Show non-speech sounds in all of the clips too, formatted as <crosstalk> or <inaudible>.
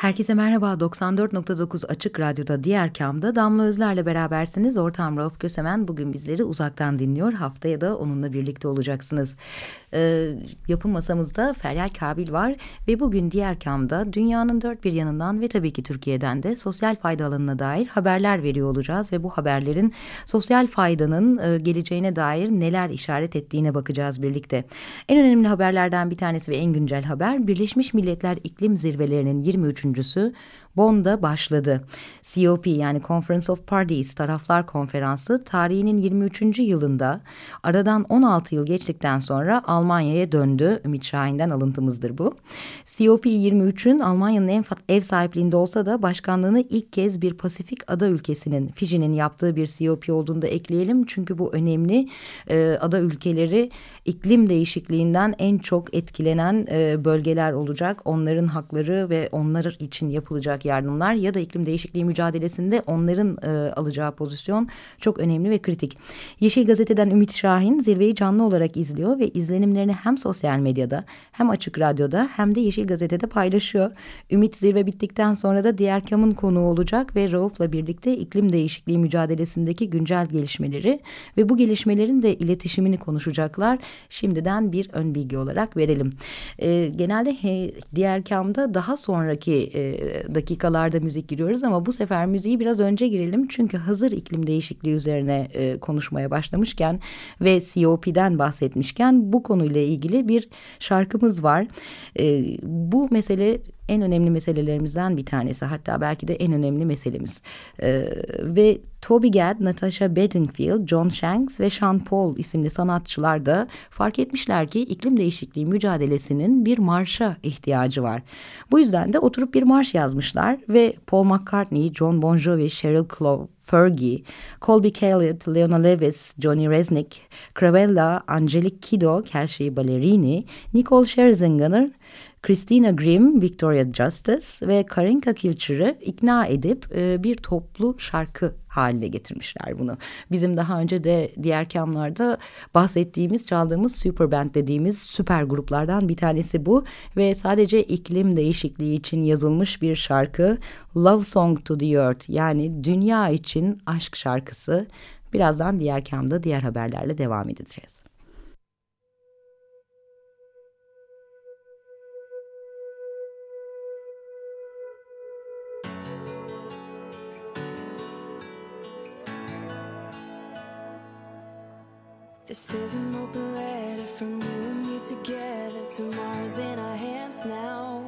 Herkese merhaba. 94.9 Açık Radyo'da Diğer Kam'da Damla Özler'le berabersiniz. Ortağım Rauf Kösemen bugün bizleri uzaktan dinliyor. Haftaya da onunla birlikte olacaksınız. Ee, yapım masamızda Feryal Kabil var ve bugün Diğer Kam'da dünyanın dört bir yanından ve tabii ki Türkiye'den de sosyal fayda alanına dair haberler veriyor olacağız ve bu haberlerin sosyal faydanın e, geleceğine dair neler işaret ettiğine bakacağız birlikte. En önemli haberlerden bir tanesi ve en güncel haber Birleşmiş Milletler İklim Zirvelerinin 23 üçüncüsü Bonn'da başladı. COP yani Conference of Parties Taraflar Konferansı tarihinin 23. yılında aradan 16 yıl geçtikten sonra Almanya'ya döndü. Ümit Şahin'den alıntımızdır bu. COP 23'ün Almanya'nın en ev sahipliğinde olsa da başkanlığını ilk kez bir Pasifik ada ülkesinin Fiji'nin yaptığı bir COP olduğunu da ekleyelim. Çünkü bu önemli e, ada ülkeleri iklim değişikliğinden en çok etkilenen e, bölgeler olacak. Onların hakları ve onlar için yapılacak alınacak yardımlar ya da iklim değişikliği mücadelesinde onların e, alacağı pozisyon çok önemli ve kritik. Yeşil Gazete'den Ümit Şahin zirveyi canlı olarak izliyor ve izlenimlerini hem sosyal medyada hem açık radyoda hem de Yeşil Gazete'de paylaşıyor. Ümit zirve bittikten sonra da diğer kamın konuğu olacak ve Rauf'la birlikte iklim değişikliği mücadelesindeki güncel gelişmeleri ve bu gelişmelerin de iletişimini konuşacaklar. Şimdiden bir ön bilgi olarak verelim. E, genelde he, diğer kamda daha sonraki e, dakikalarda müzik giriyoruz ama bu sefer müziği biraz önce girelim. Çünkü hazır iklim değişikliği üzerine e, konuşmaya başlamışken ve COP'den bahsetmişken bu konuyla ilgili bir şarkımız var. E, bu mesele en önemli meselelerimizden bir tanesi. Hatta belki de en önemli meselemiz. Ee, ve Toby Gad, Natasha Bedingfield, John Shanks ve Sean Paul isimli sanatçılar da fark etmişler ki iklim değişikliği mücadelesinin bir marşa ihtiyacı var. Bu yüzden de oturup bir marş yazmışlar ve Paul McCartney, John Bon Jovi, Sheryl Crow, Fergie, Colby Calliot, Leona Lewis, Johnny Resnick, Cravella, Angelique Kiddo, Kelsey Ballerini, Nicole Scherzinger, Christina Grimm, Victoria Justice ve Karinka Kilcher'ı ikna edip e, bir toplu şarkı haline getirmişler bunu. Bizim daha önce de diğer kamlarda bahsettiğimiz, çaldığımız super band dediğimiz süper gruplardan bir tanesi bu ve sadece iklim değişikliği için yazılmış bir şarkı Love Song to the Earth yani dünya için aşk şarkısı. Birazdan diğer kamda diğer haberlerle devam edeceğiz. This is an open letter from you and me together. Tomorrow's in our hands now.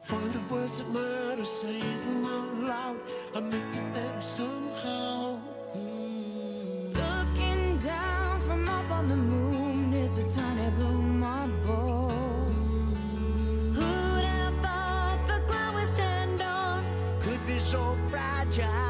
Find the words that matter, say them out loud. I'll make it better somehow. Mm. Looking down from up on the moon is a tiny blue marble. Who'd have thought the ground we stand on could be so fragile?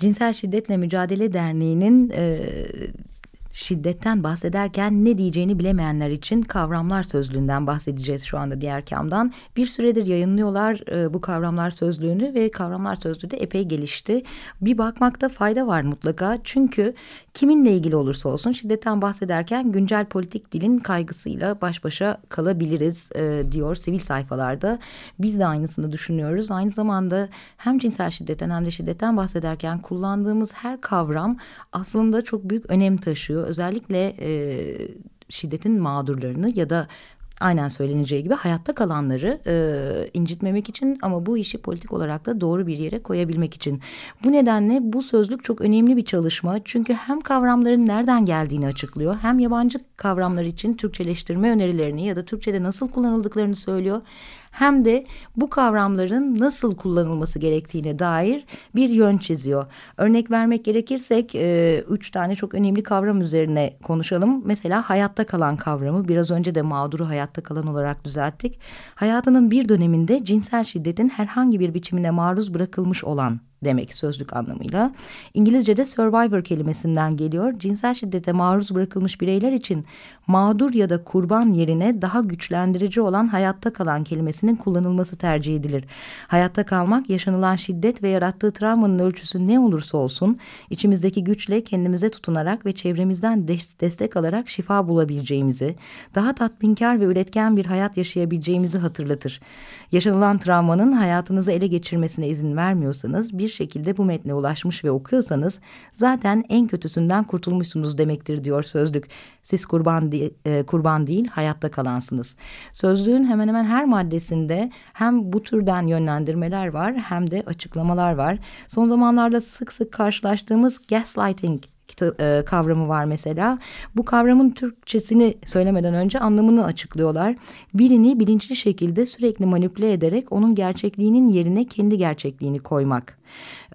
Cinsel Şiddetle Mücadele Derneği'nin e, şiddetten bahsederken ne diyeceğini bilemeyenler için kavramlar sözlüğünden bahsedeceğiz şu anda diğer kamdan. Bir süredir yayınlıyorlar e, bu kavramlar sözlüğünü ve kavramlar sözlüğü de epey gelişti. Bir bakmakta fayda var mutlaka çünkü kiminle ilgili olursa olsun şiddetten bahsederken güncel politik dilin kaygısıyla baş başa kalabiliriz e, diyor sivil sayfalarda. Biz de aynısını düşünüyoruz. Aynı zamanda hem cinsel şiddetten hem de şiddetten bahsederken kullandığımız her kavram aslında çok büyük önem taşıyor. Özellikle e, şiddetin mağdurlarını ya da aynen söyleneceği gibi hayatta kalanları e, incitmemek için ama bu işi politik olarak da doğru bir yere koyabilmek için. Bu nedenle bu sözlük çok önemli bir çalışma. Çünkü hem kavramların nereden geldiğini açıklıyor hem yabancı kavramlar için Türkçeleştirme önerilerini ya da Türkçe'de nasıl kullanıldıklarını söylüyor. Hem de bu kavramların nasıl kullanılması gerektiğine dair bir yön çiziyor. Örnek vermek gerekirsek e, üç tane çok önemli kavram üzerine konuşalım. Mesela hayatta kalan kavramı biraz önce de mağduru hayatta kalan olarak düzelttik. Hayatının bir döneminde cinsel şiddetin herhangi bir biçimine maruz bırakılmış olan demek sözlük anlamıyla. İngilizce'de survivor kelimesinden geliyor. Cinsel şiddete maruz bırakılmış bireyler için mağdur ya da kurban yerine daha güçlendirici olan hayatta kalan kelimesinin kullanılması tercih edilir. Hayatta kalmak yaşanılan şiddet ve yarattığı travmanın ölçüsü ne olursa olsun içimizdeki güçle kendimize tutunarak ve çevremizden destek alarak şifa bulabileceğimizi, daha tatminkar ve üretken bir hayat yaşayabileceğimizi hatırlatır. Yaşanılan travmanın hayatınızı ele geçirmesine izin vermiyorsanız bir şekilde bu metne ulaşmış ve okuyorsanız zaten en kötüsünden kurtulmuşsunuz demektir diyor sözlük. Siz kurban, de, e, kurban değil hayatta kalansınız. Sözlüğün hemen hemen her maddesinde hem bu türden yönlendirmeler var hem de açıklamalar var. Son zamanlarda sık sık karşılaştığımız gaslighting e, kavramı var mesela. Bu kavramın Türkçesini söylemeden önce anlamını açıklıyorlar. Birini bilinçli şekilde sürekli manipüle ederek onun gerçekliğinin yerine kendi gerçekliğini koymak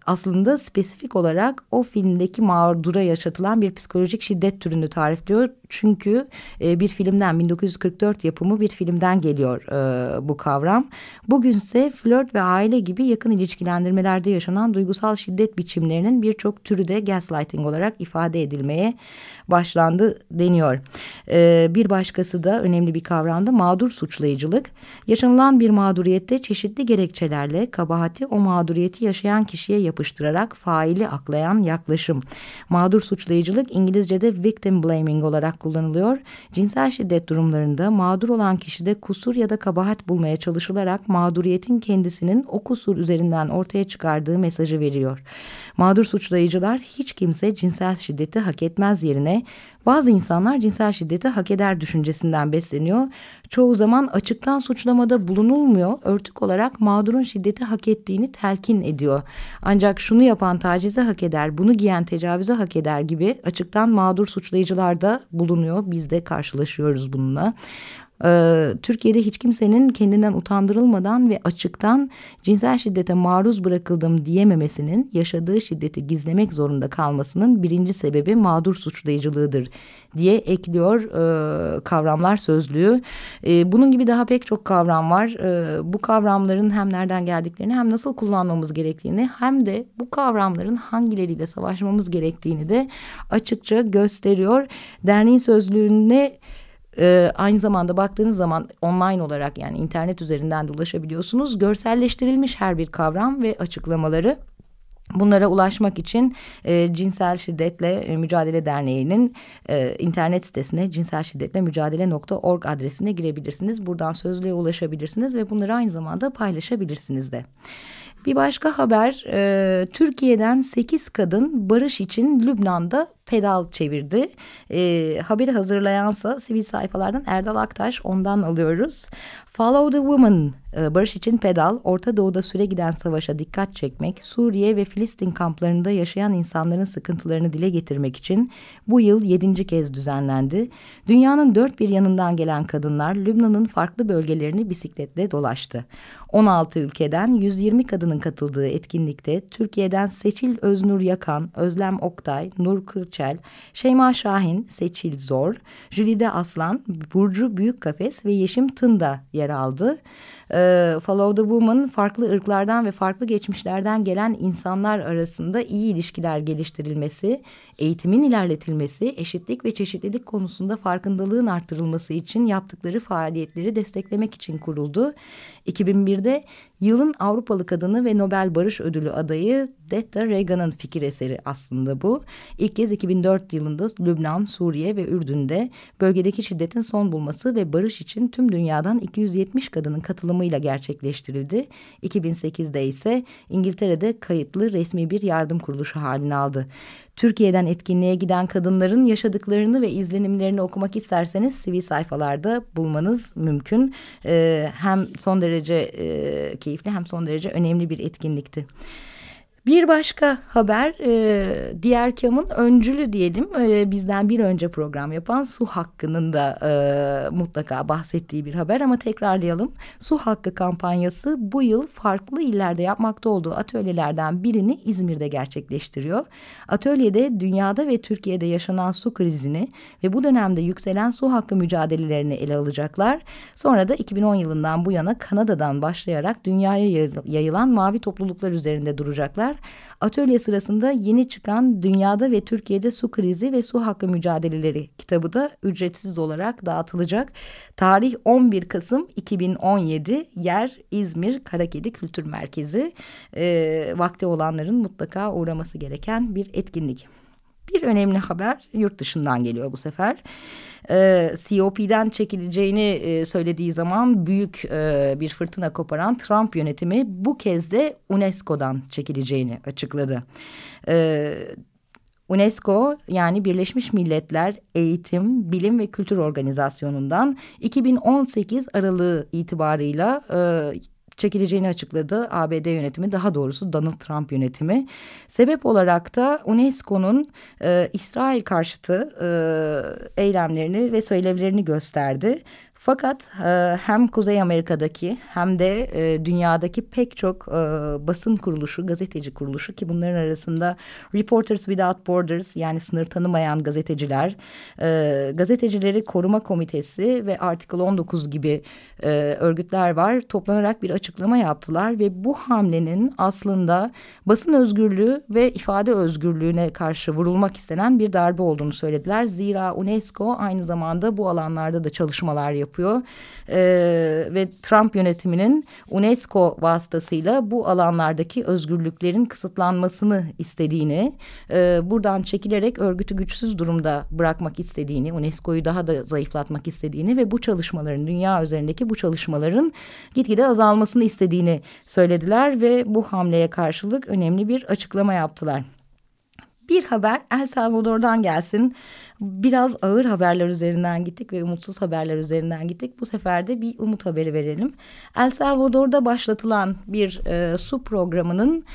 aslında spesifik olarak o filmdeki mağdura yaşatılan bir psikolojik şiddet türünü tarifliyor. Çünkü e, bir filmden 1944 yapımı bir filmden geliyor e, bu kavram. Bugünse flört ve aile gibi yakın ilişkilendirmelerde yaşanan duygusal şiddet biçimlerinin birçok türü de gaslighting olarak ifade edilmeye başlandı deniyor. E, bir başkası da önemli bir kavramda mağdur suçlayıcılık. Yaşanılan bir mağduriyette çeşitli gerekçelerle kabahati o mağduriyeti yaşayan kişiye yapıştırarak faili aklayan yaklaşım. Mağdur suçlayıcılık İngilizce'de victim blaming olarak kullanılıyor. Cinsel şiddet durumlarında mağdur olan kişide kusur ya da kabahat bulmaya çalışılarak mağduriyetin kendisinin o kusur üzerinden ortaya çıkardığı mesajı veriyor. Mağdur suçlayıcılar hiç kimse cinsel şiddeti hak etmez yerine Bazı insanlar cinsel şiddeti hak eder düşüncesinden besleniyor. Çoğu zaman açıktan suçlamada bulunulmuyor. Örtük olarak mağdurun şiddeti hak ettiğini telkin ediyor. Ancak şunu yapan tacize hak eder, bunu giyen tecavüze hak eder gibi açıktan mağdur suçlayıcılar da bulunuyor. Biz de karşılaşıyoruz bununla. Ee, Türkiye'de hiç kimsenin kendinden utandırılmadan ve açıktan cinsel şiddete maruz bırakıldım diyememesinin yaşadığı şiddeti gizlemek zorunda kalmasının birinci sebebi mağdur suçlayıcılığıdır diye ekliyor e, kavramlar sözlüğü. E, bunun gibi daha pek çok kavram var. E, bu kavramların hem nereden geldiklerini hem nasıl kullanmamız gerektiğini hem de bu kavramların hangileriyle savaşmamız gerektiğini de açıkça gösteriyor. Derneğin sözlüğüne ee, aynı zamanda baktığınız zaman online olarak yani internet üzerinden de ulaşabiliyorsunuz. Görselleştirilmiş her bir kavram ve açıklamaları. Bunlara ulaşmak için e, Cinsel Şiddetle e, Mücadele Derneği'nin e, internet sitesine cinsel adresine girebilirsiniz. Buradan sözlüğe ulaşabilirsiniz ve bunları aynı zamanda paylaşabilirsiniz de. Bir başka haber e, Türkiye'den sekiz kadın barış için Lübnan'da pedal çevirdi. E, haberi hazırlayansa sivil sayfalardan Erdal Aktaş ondan alıyoruz. Follow the Woman, e, barış için pedal, Orta Doğu'da süre giden savaşa dikkat çekmek, Suriye ve Filistin kamplarında yaşayan insanların sıkıntılarını dile getirmek için bu yıl yedinci kez düzenlendi. Dünyanın dört bir yanından gelen kadınlar Lübnan'ın farklı bölgelerini bisikletle dolaştı. 16 ülkeden 120 kadının katıldığı etkinlikte Türkiye'den Seçil Öznur Yakan, Özlem Oktay, Nur Kılçel, Şeyma Şahin, Seçil Zor, Jülide Aslan, Burcu Büyükkafes ve Yeşim Tında yer aldı. E, Follow the Woman farklı ırklardan ve farklı geçmişlerden gelen insanlar arasında iyi ilişkiler geliştirilmesi, eğitimin ilerletilmesi, eşitlik ve çeşitlilik konusunda farkındalığın arttırılması için yaptıkları faaliyetleri desteklemek için kuruldu. 2001'de yılın Avrupalı kadını ve Nobel Barış Ödülü adayı Detta Reagan'ın fikir eseri aslında bu. İlk kez 2004 yılında Lübnan, Suriye ve Ürdün'de bölgedeki şiddetin son bulması ve barış için tüm dünyadan 270 kadının katılımıyla gerçekleştirildi. 2008'de ise İngiltere'de kayıtlı resmi bir yardım kuruluşu halini aldı. Türkiye'den etkinliğe giden kadınların yaşadıklarını ve izlenimlerini okumak isterseniz sivil sayfalarda bulmanız mümkün. Ee, hem son derece e, keyifli hem son derece önemli bir etkinlikti. Bir başka haber e, diğer kamın öncülü diyelim e, bizden bir önce program yapan su hakkının da e, mutlaka bahsettiği bir haber ama tekrarlayalım. Su hakkı kampanyası bu yıl farklı illerde yapmakta olduğu atölyelerden birini İzmir'de gerçekleştiriyor. Atölyede dünyada ve Türkiye'de yaşanan su krizini ve bu dönemde yükselen su hakkı mücadelelerini ele alacaklar. Sonra da 2010 yılından bu yana Kanada'dan başlayarak dünyaya yayılan mavi topluluklar üzerinde duracaklar Atölye sırasında yeni çıkan Dünyada ve Türkiye'de Su Krizi ve Su Hakkı Mücadeleleri kitabı da ücretsiz olarak dağıtılacak. Tarih 11 Kasım 2017 yer İzmir Karakedi Kültür Merkezi. E, vakti olanların mutlaka uğraması gereken bir etkinlik. Bir önemli haber yurt dışından geliyor bu sefer. Ee, COP'den çekileceğini e, söylediği zaman büyük e, bir fırtına koparan Trump yönetimi bu kez de UNESCO'dan çekileceğini açıkladı. Ee, UNESCO yani Birleşmiş Milletler Eğitim, Bilim ve Kültür Organizasyonu'ndan 2018 Aralığı itibarıyla e, çekileceğini açıkladı ABD yönetimi daha doğrusu Donald Trump yönetimi. Sebep olarak da UNESCO'nun e, İsrail karşıtı e, eylemlerini ve söylevlerini gösterdi. Fakat e, hem Kuzey Amerika'daki hem de e, dünyadaki pek çok e, basın kuruluşu, gazeteci kuruluşu ki bunların arasında Reporters Without Borders yani sınır tanımayan gazeteciler, e, gazetecileri koruma komitesi ve Article 19 gibi e, örgütler var. Toplanarak bir açıklama yaptılar ve bu hamlenin aslında basın özgürlüğü ve ifade özgürlüğüne karşı vurulmak istenen bir darbe olduğunu söylediler. Zira UNESCO aynı zamanda bu alanlarda da çalışmalar yapıyor yapıyor. E, ve Trump yönetiminin UNESCO vasıtasıyla bu alanlardaki özgürlüklerin kısıtlanmasını istediğini, e, buradan çekilerek örgütü güçsüz durumda bırakmak istediğini, UNESCO'yu daha da zayıflatmak istediğini ve bu çalışmaların, dünya üzerindeki bu çalışmaların gitgide azalmasını istediğini söylediler ve bu hamleye karşılık önemli bir açıklama yaptılar. Bir haber El Salvador'dan gelsin. Biraz ağır haberler üzerinden gittik ve umutsuz haberler üzerinden gittik. Bu sefer de bir umut haberi verelim. El Salvador'da başlatılan bir e, su programının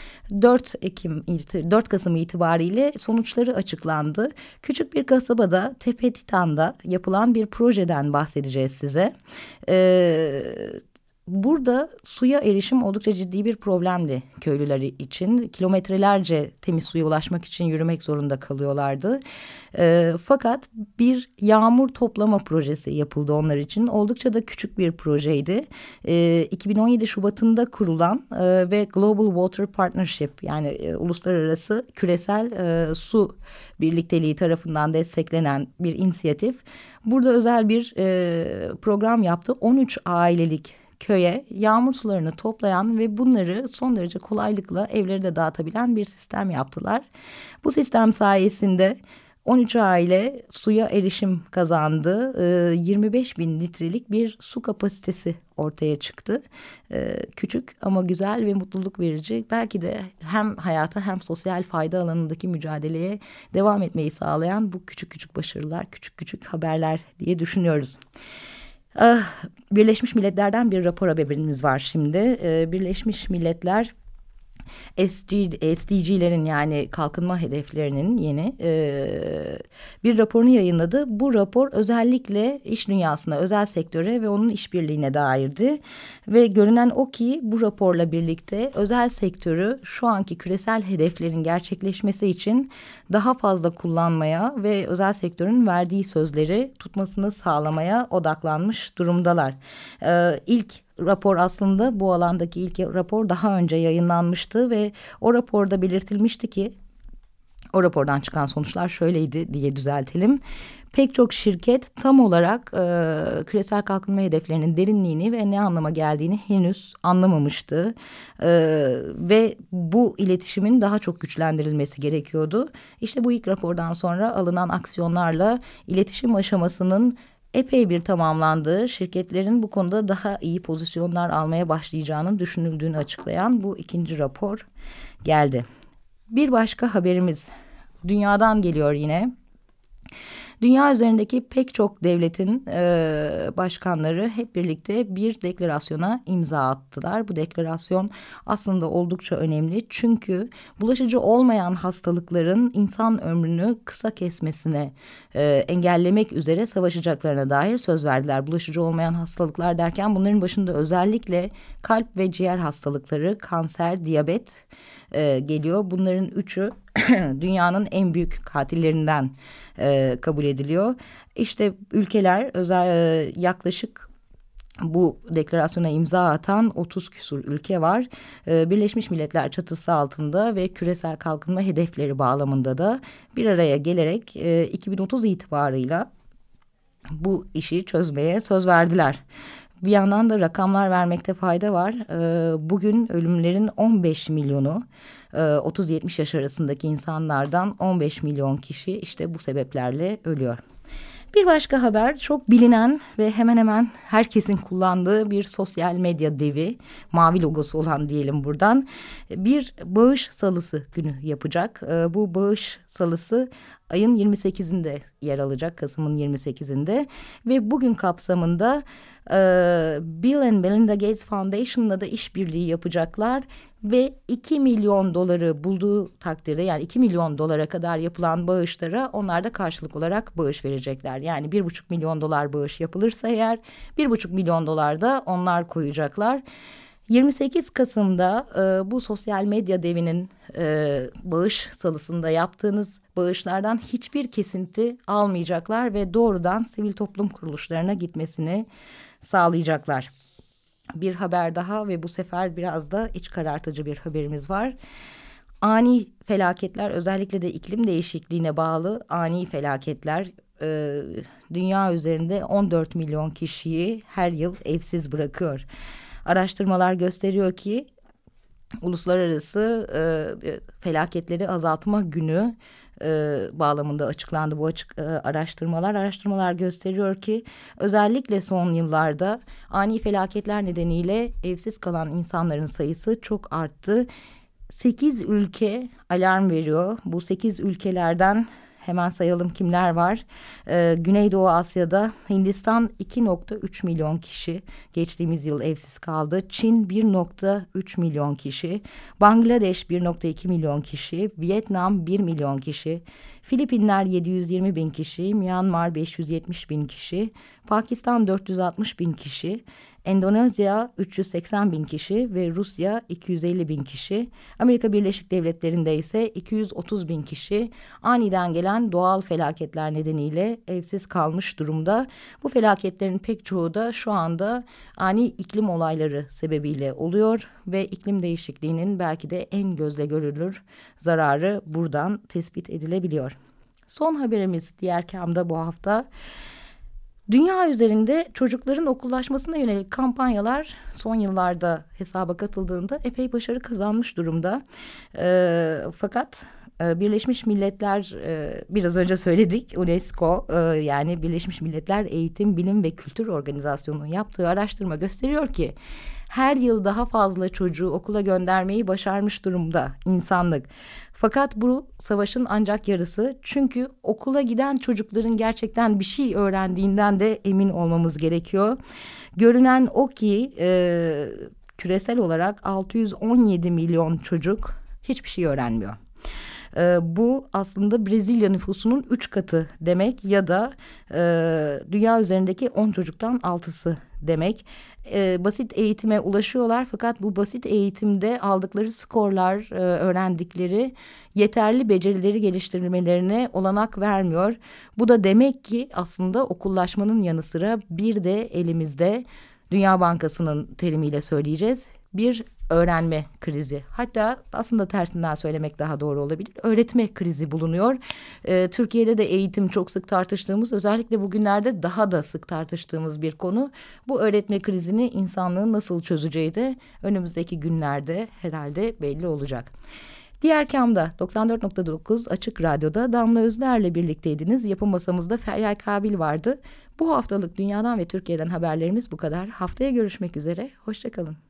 4 Ekim 4 Kasım itibariyle sonuçları açıklandı. Küçük bir kasabada Tepetitan'da yapılan bir projeden bahsedeceğiz size. Eee Burada suya erişim oldukça ciddi bir problemdi köylüleri için. Kilometrelerce temiz suya ulaşmak için yürümek zorunda kalıyorlardı. E, fakat bir yağmur toplama projesi yapıldı onlar için. Oldukça da küçük bir projeydi. E, 2017 Şubat'ında kurulan e, ve Global Water Partnership yani e, uluslararası küresel e, su birlikteliği tarafından desteklenen bir inisiyatif. Burada özel bir e, program yaptı. 13 ailelik köye yağmur sularını toplayan ve bunları son derece kolaylıkla evleri de dağıtabilen bir sistem yaptılar. Bu sistem sayesinde 13 aile suya erişim kazandı. 25 ee, bin litrelik bir su kapasitesi ortaya çıktı. Ee, küçük ama güzel ve mutluluk verici. Belki de hem hayata hem sosyal fayda alanındaki mücadeleye devam etmeyi sağlayan bu küçük küçük başarılar, küçük küçük haberler diye düşünüyoruz. Ah, Birleşmiş Milletler'den bir rapor haberimiz var şimdi. Ee, Birleşmiş Milletler SG, SDG'lerin yani kalkınma hedeflerinin yeni e, bir raporunu yayınladı. Bu rapor özellikle iş dünyasına, özel sektöre ve onun işbirliğine dairdi. Ve görünen o ki bu raporla birlikte özel sektörü şu anki küresel hedeflerin gerçekleşmesi için daha fazla kullanmaya ve özel sektörün verdiği sözleri tutmasını sağlamaya odaklanmış durumdalar. Ee, ilk rapor aslında bu alandaki ilk rapor daha önce yayınlanmıştı ve o raporda belirtilmişti ki o rapordan çıkan sonuçlar şöyleydi diye düzeltelim. Pek çok şirket tam olarak e, küresel kalkınma hedeflerinin derinliğini ve ne anlama geldiğini henüz anlamamıştı. E, ve bu iletişimin daha çok güçlendirilmesi gerekiyordu. İşte bu ilk rapordan sonra alınan aksiyonlarla iletişim aşamasının epey bir tamamlandığı şirketlerin bu konuda daha iyi pozisyonlar almaya başlayacağının düşünüldüğünü açıklayan bu ikinci rapor geldi. Bir başka haberimiz dünyadan geliyor yine. Dünya üzerindeki pek çok devletin e, başkanları hep birlikte bir deklarasyona imza attılar. Bu deklarasyon aslında oldukça önemli çünkü bulaşıcı olmayan hastalıkların insan ömrünü kısa kesmesine e, engellemek üzere savaşacaklarına dair söz verdiler. Bulaşıcı olmayan hastalıklar derken bunların başında özellikle kalp ve ciğer hastalıkları, kanser, diyabet e, geliyor. Bunların üçü <clears throat> dünyanın en büyük katillerinden e, kabul ediliyor. İşte ülkeler özel e, yaklaşık bu deklarasyona imza atan 30 küsur ülke var. Ee, Birleşmiş Milletler çatısı altında ve küresel kalkınma hedefleri bağlamında da bir araya gelerek e, 2030 itibarıyla bu işi çözmeye söz verdiler. Bir yandan da rakamlar vermekte fayda var. Ee, bugün ölümlerin 15 milyonu 30-70 e, yaş arasındaki insanlardan 15 milyon kişi işte bu sebeplerle ölüyor. Bir başka haber çok bilinen ve hemen hemen herkesin kullandığı bir sosyal medya devi. Mavi logosu olan diyelim buradan. Bir bağış salısı günü yapacak. E, bu bağış salısı ayın 28'inde yer alacak. Kasım'ın 28'inde. Ve bugün kapsamında e, Bill and Melinda Gates Foundation'la da işbirliği yapacaklar ve 2 milyon doları bulduğu takdirde yani 2 milyon dolara kadar yapılan bağışlara onlar da karşılık olarak bağış verecekler. Yani 1,5 milyon dolar bağış yapılırsa eğer 1,5 milyon dolar da onlar koyacaklar. 28 Kasım'da e, bu sosyal medya devinin e, bağış salısında yaptığınız bağışlardan hiçbir kesinti almayacaklar ve doğrudan sivil toplum kuruluşlarına gitmesini sağlayacaklar. Bir haber daha ve bu sefer biraz da iç karartıcı bir haberimiz var. Ani felaketler özellikle de iklim değişikliğine bağlı ani felaketler e, dünya üzerinde 14 milyon kişiyi her yıl evsiz bırakıyor. Araştırmalar gösteriyor ki uluslararası e, felaketleri azaltma günü e, bağlamında açıklandı bu açık e, araştırmalar. Araştırmalar gösteriyor ki özellikle son yıllarda ani felaketler nedeniyle evsiz kalan insanların sayısı çok arttı. 8 ülke alarm veriyor. Bu 8 ülkelerden hemen sayalım kimler var. Ee, Güneydoğu Asya'da Hindistan 2.3 milyon kişi geçtiğimiz yıl evsiz kaldı. Çin 1.3 milyon kişi. Bangladeş 1.2 milyon kişi. Vietnam 1 milyon kişi. Filipinler 720 bin kişi. Myanmar 570 bin kişi. Pakistan 460 bin kişi. Endonezya 380 bin kişi ve Rusya 250 bin kişi. Amerika Birleşik Devletleri'nde ise 230 bin kişi aniden gelen doğal felaketler nedeniyle evsiz kalmış durumda. Bu felaketlerin pek çoğu da şu anda ani iklim olayları sebebiyle oluyor ve iklim değişikliğinin belki de en gözle görülür zararı buradan tespit edilebiliyor. Son haberimiz diğer kamda bu hafta Dünya üzerinde çocukların okullaşmasına yönelik kampanyalar son yıllarda hesaba katıldığında epey başarı kazanmış durumda. E, fakat Birleşmiş Milletler e, biraz önce söyledik UNESCO e, yani Birleşmiş Milletler Eğitim, Bilim ve Kültür Organizasyonu'nun yaptığı araştırma gösteriyor ki her yıl daha fazla çocuğu okula göndermeyi başarmış durumda insanlık. Fakat bu savaşın ancak yarısı. Çünkü okula giden çocukların gerçekten bir şey öğrendiğinden de emin olmamız gerekiyor. Görünen o ki e, küresel olarak 617 milyon çocuk hiçbir şey öğrenmiyor. E, bu aslında Brezilya nüfusunun üç katı demek ya da e, dünya üzerindeki on çocuktan altısı demek. E, basit eğitime ulaşıyorlar fakat bu basit eğitimde aldıkları skorlar, e, öğrendikleri yeterli becerileri geliştirmelerine olanak vermiyor. Bu da demek ki aslında okullaşmanın yanı sıra bir de elimizde Dünya Bankası'nın terimiyle söyleyeceğiz bir öğrenme krizi. Hatta aslında tersinden söylemek daha doğru olabilir. Öğretme krizi bulunuyor. Ee, Türkiye'de de eğitim çok sık tartıştığımız, özellikle bugünlerde daha da sık tartıştığımız bir konu. Bu öğretme krizini insanlığın nasıl çözeceği de önümüzdeki günlerde herhalde belli olacak. Diğer kamda 94.9 Açık Radyo'da Damla Özler'le birlikteydiniz. Yapım masamızda Feryal Kabil vardı. Bu haftalık dünyadan ve Türkiye'den haberlerimiz bu kadar. Haftaya görüşmek üzere. Hoşçakalın.